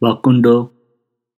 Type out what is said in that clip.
Wakundo